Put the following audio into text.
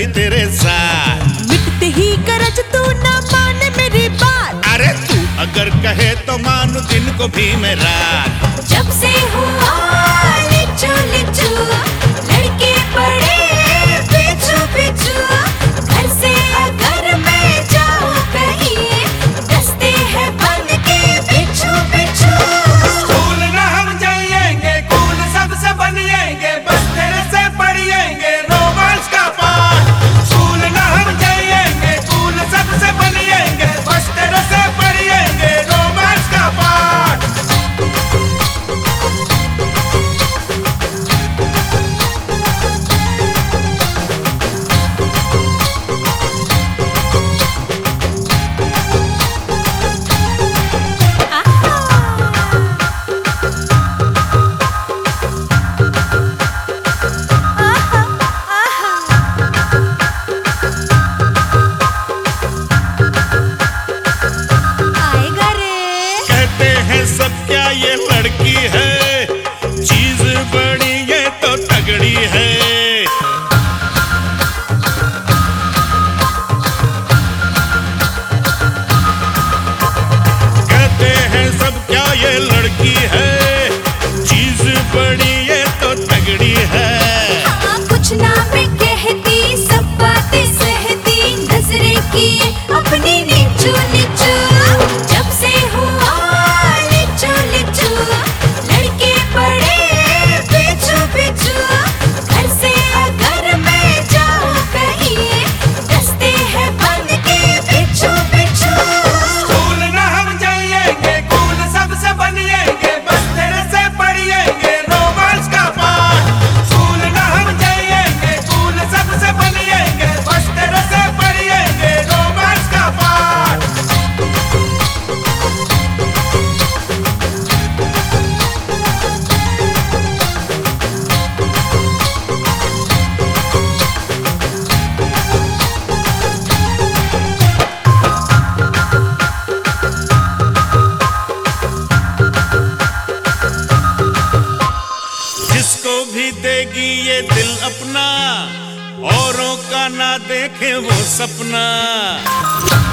भी तेरे साथ। मिटते ही गरज तू ना माने मेरी बात। अरे तू अगर कहे तो मानू दिन को भी मैं रात। जब से हूँ படி का ना देखे वो सपना।